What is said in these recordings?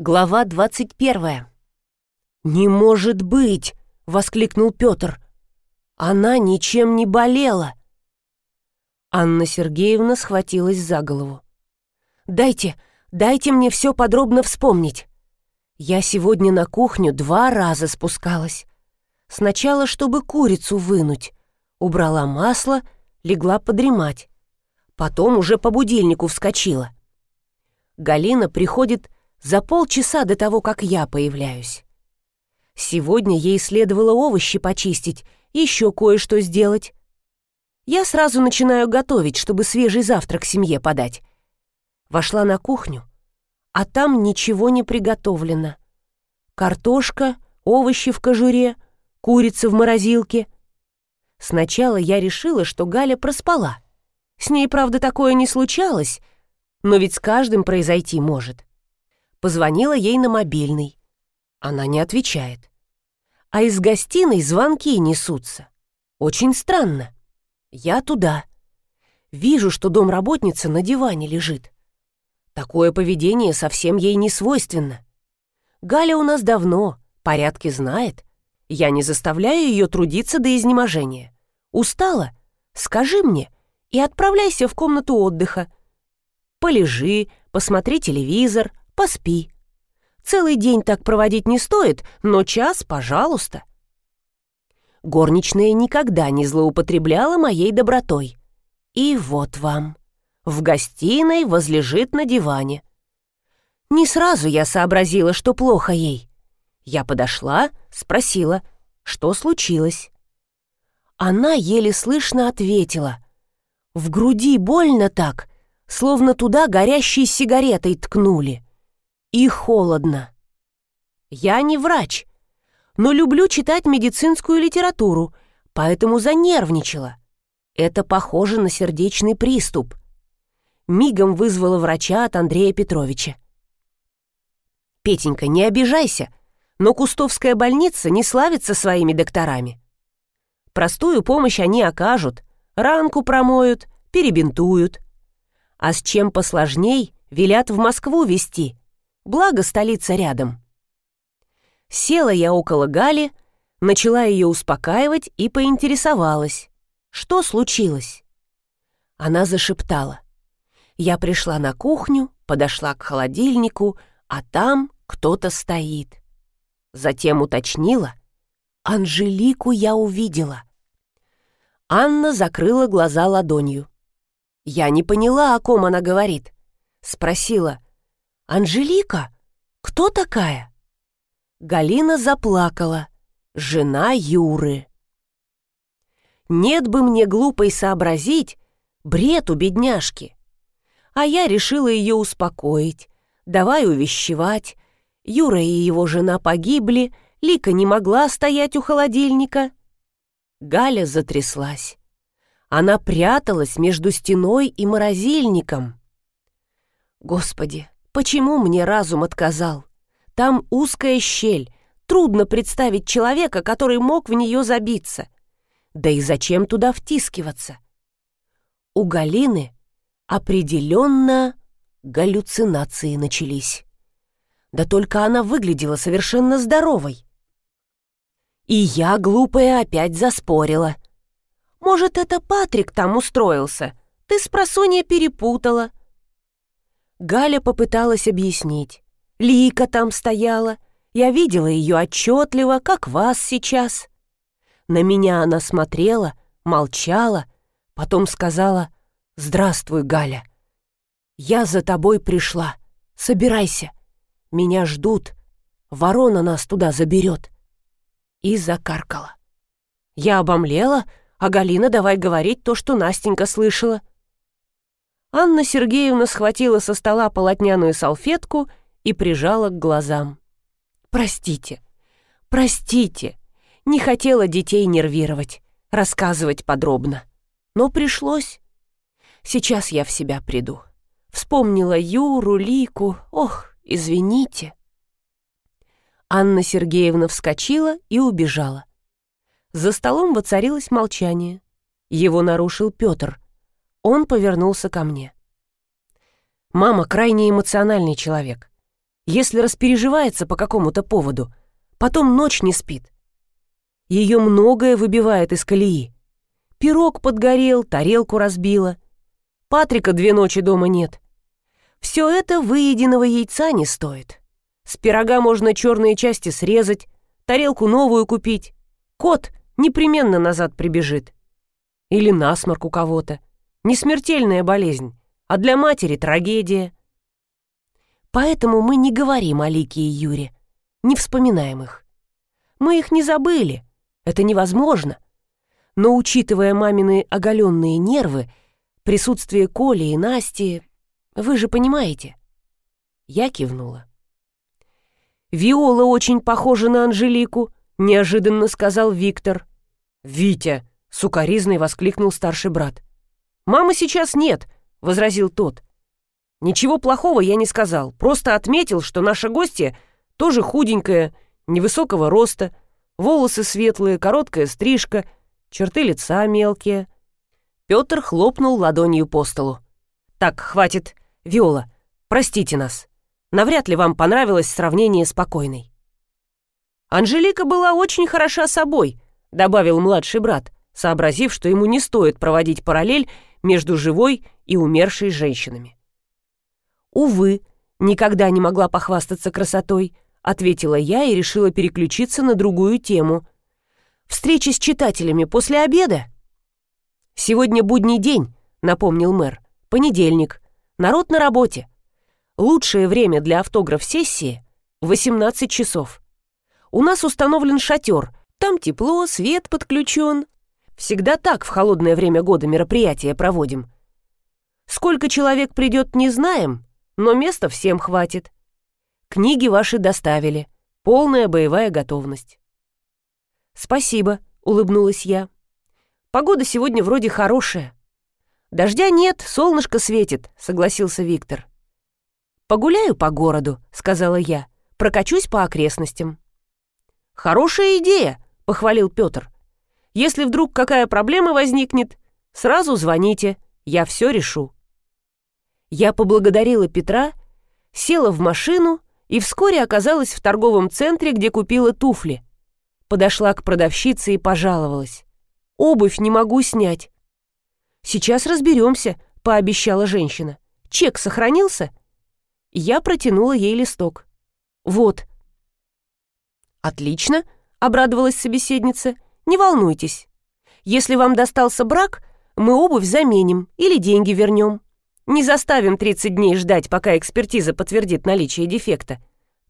Глава двадцать первая. «Не может быть!» — воскликнул Петр. «Она ничем не болела!» Анна Сергеевна схватилась за голову. «Дайте, дайте мне все подробно вспомнить. Я сегодня на кухню два раза спускалась. Сначала, чтобы курицу вынуть. Убрала масло, легла подремать. Потом уже по будильнику вскочила. Галина приходит за полчаса до того, как я появляюсь. Сегодня ей следовало овощи почистить, еще кое-что сделать. Я сразу начинаю готовить, чтобы свежий завтрак семье подать. Вошла на кухню, а там ничего не приготовлено. Картошка, овощи в кожуре, курица в морозилке. Сначала я решила, что Галя проспала. С ней, правда, такое не случалось, но ведь с каждым произойти может. Позвонила ей на мобильный. Она не отвечает. А из гостиной звонки несутся. Очень странно. Я туда. Вижу, что домработница на диване лежит. Такое поведение совсем ей не свойственно. Галя у нас давно, порядки знает. Я не заставляю ее трудиться до изнеможения. Устала? Скажи мне и отправляйся в комнату отдыха. Полежи, посмотри телевизор, поспи. Целый день так проводить не стоит, но час, пожалуйста. Горничная никогда не злоупотребляла моей добротой. И вот вам. В гостиной возлежит на диване. Не сразу я сообразила, что плохо ей. Я подошла, спросила, что случилось. Она еле слышно ответила. В груди больно так, словно туда горящей сигаретой ткнули и холодно. Я не врач, но люблю читать медицинскую литературу, поэтому занервничала. Это похоже на сердечный приступ. Мигом вызвала врача от Андрея Петровича. «Петенька, не обижайся, но Кустовская больница не славится своими докторами. Простую помощь они окажут, ранку промоют, перебинтуют. А с чем посложней, велят в Москву везти, благо столица рядом. Села я около Гали, начала ее успокаивать и поинтересовалась, что случилось. Она зашептала. Я пришла на кухню, подошла к холодильнику, а там кто-то стоит. Затем уточнила. Анжелику я увидела. Анна закрыла глаза ладонью. Я не поняла, о ком она говорит. Спросила, «Анжелика? Кто такая?» Галина заплакала. Жена Юры. Нет бы мне глупой сообразить, бред у бедняжки. А я решила ее успокоить, давай увещевать. Юра и его жена погибли, Лика не могла стоять у холодильника. Галя затряслась. Она пряталась между стеной и морозильником. Господи, Почему мне разум отказал? Там узкая щель. Трудно представить человека, который мог в нее забиться. Да и зачем туда втискиваться? У Галины определенно галлюцинации начались. Да только она выглядела совершенно здоровой. И я, глупая, опять заспорила. Может, это Патрик там устроился? Ты с просонья перепутала. Галя попыталась объяснить. Лика там стояла. Я видела ее отчетливо, как вас сейчас. На меня она смотрела, молчала, потом сказала «Здравствуй, Галя. Я за тобой пришла. Собирайся. Меня ждут. Ворона нас туда заберет». И закаркала. Я обомлела, а Галина давай говорить то, что Настенька слышала. Анна Сергеевна схватила со стола полотняную салфетку и прижала к глазам. «Простите, простите, не хотела детей нервировать, рассказывать подробно. Но пришлось. Сейчас я в себя приду. Вспомнила Юру, Лику. Ох, извините». Анна Сергеевна вскочила и убежала. За столом воцарилось молчание. Его нарушил Петр — он повернулся ко мне. «Мама крайне эмоциональный человек. Если распереживается по какому-то поводу, потом ночь не спит. Ее многое выбивает из колеи. Пирог подгорел, тарелку разбила. Патрика две ночи дома нет. Все это выеденного яйца не стоит. С пирога можно черные части срезать, тарелку новую купить. Кот непременно назад прибежит. Или насморк у кого-то. Не смертельная болезнь, а для матери трагедия. Поэтому мы не говорим о Лике и Юре, не вспоминаем их. Мы их не забыли, это невозможно. Но учитывая мамины оголенные нервы, присутствие Коли и Насти, вы же понимаете. Я кивнула. «Виола очень похожа на Анжелику», — неожиданно сказал Виктор. «Витя!» — сукоризной воскликнул старший брат. «Мамы сейчас нет», — возразил тот. «Ничего плохого я не сказал, просто отметил, что наша гостья тоже худенькая, невысокого роста, волосы светлые, короткая стрижка, черты лица мелкие». Петр хлопнул ладонью по столу. «Так, хватит. Виола, простите нас. Навряд ли вам понравилось сравнение с покойной». «Анжелика была очень хороша собой», — добавил младший брат, сообразив, что ему не стоит проводить параллель между живой и умершей женщинами. «Увы, никогда не могла похвастаться красотой», — ответила я и решила переключиться на другую тему. «Встречи с читателями после обеда?» «Сегодня будний день», — напомнил мэр. «Понедельник. Народ на работе. Лучшее время для автограф-сессии — 18 часов. У нас установлен шатер, там тепло, свет подключен. Всегда так в холодное время года мероприятия проводим. Сколько человек придет, не знаем, но места всем хватит. Книги ваши доставили. Полная боевая готовность. Спасибо, улыбнулась я. Погода сегодня вроде хорошая. Дождя нет, солнышко светит, согласился Виктор. Погуляю по городу, сказала я. Прокачусь по окрестностям. «Хорошая идея», — похвалил Петр. «Если вдруг какая проблема возникнет, сразу звоните, я все решу». Я поблагодарила Петра, села в машину и вскоре оказалась в торговом центре, где купила туфли. Подошла к продавщице и пожаловалась. «Обувь не могу снять». «Сейчас разберемся», — пообещала женщина. «Чек сохранился?» Я протянула ей листок. «Вот, «Отлично», — обрадовалась собеседница. «Не волнуйтесь. Если вам достался брак, мы обувь заменим или деньги вернем. Не заставим 30 дней ждать, пока экспертиза подтвердит наличие дефекта.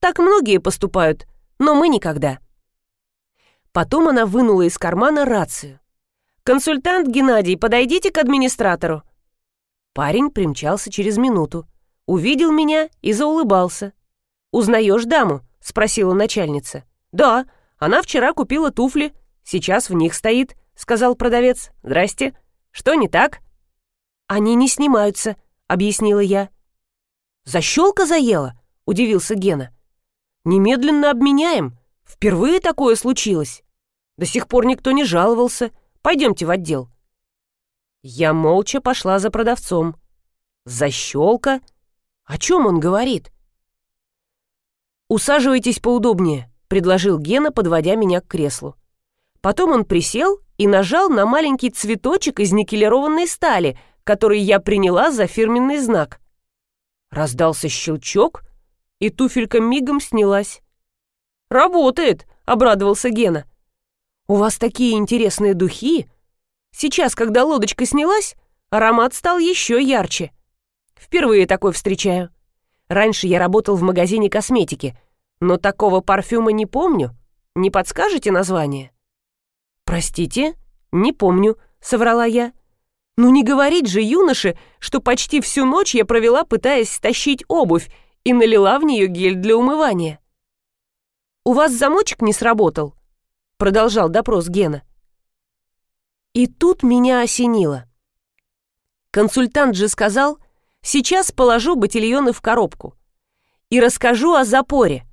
Так многие поступают, но мы никогда». Потом она вынула из кармана рацию. «Консультант Геннадий, подойдите к администратору». Парень примчался через минуту, увидел меня и заулыбался. «Узнаешь даму?» — спросила начальница. «Да, она вчера купила туфли, сейчас в них стоит», — сказал продавец. «Здрасте. Что не так?» «Они не снимаются», — объяснила я. «Защелка заела?» — удивился Гена. «Немедленно обменяем. Впервые такое случилось. До сих пор никто не жаловался. Пойдемте в отдел». Я молча пошла за продавцом. «Защелка? О чем он говорит?» «Усаживайтесь поудобнее», — предложил Гена, подводя меня к креслу. Потом он присел и нажал на маленький цветочек из никелированной стали, который я приняла за фирменный знак. Раздался щелчок, и туфелька мигом снялась. «Работает!» — обрадовался Гена. «У вас такие интересные духи! Сейчас, когда лодочка снялась, аромат стал еще ярче. Впервые такой встречаю. Раньше я работал в магазине косметики — но такого парфюма не помню. Не подскажете название?» «Простите, не помню», — соврала я. «Ну не говорить же юноше, что почти всю ночь я провела, пытаясь стащить обувь и налила в нее гель для умывания». «У вас замочек не сработал?» — продолжал допрос Гена. И тут меня осенило. Консультант же сказал, сейчас положу ботильоны в коробку и расскажу о запоре.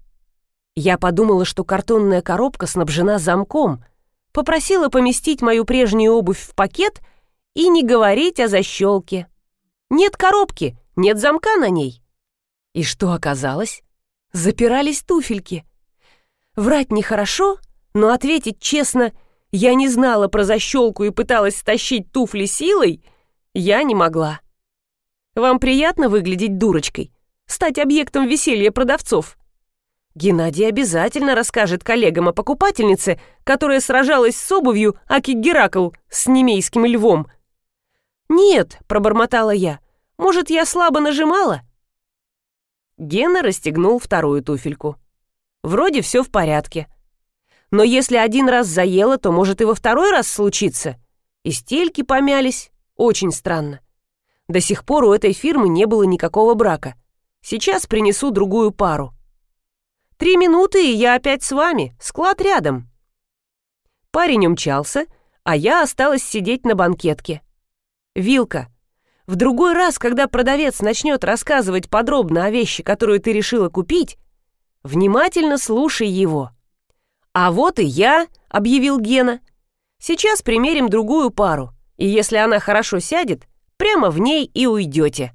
Я подумала, что картонная коробка снабжена замком, попросила поместить мою прежнюю обувь в пакет и не говорить о защелке. Нет коробки, нет замка на ней. И что оказалось? запирались туфельки. Врать нехорошо, но ответить честно «я не знала про защелку и пыталась стащить туфли силой» я не могла. Вам приятно выглядеть дурочкой? Стать объектом веселья продавцов? Геннадий обязательно расскажет коллегам о покупательнице, которая сражалась с обувью Аки Геракл с немейским львом. «Нет», — пробормотала я, — «может, я слабо нажимала?» Гена расстегнул вторую туфельку. Вроде все в порядке. Но если один раз заело, то может и во второй раз случиться. И стельки помялись. Очень странно. До сих пор у этой фирмы не было никакого брака. Сейчас принесу другую пару. Три минуты, и я опять с вами. Склад рядом. Парень умчался, а я осталась сидеть на банкетке. Вилка. В другой раз, когда продавец начнет рассказывать подробно о вещи, которую ты решила купить, внимательно слушай его. «А вот и я», — объявил Гена. «Сейчас примерим другую пару, и если она хорошо сядет, прямо в ней и уйдете».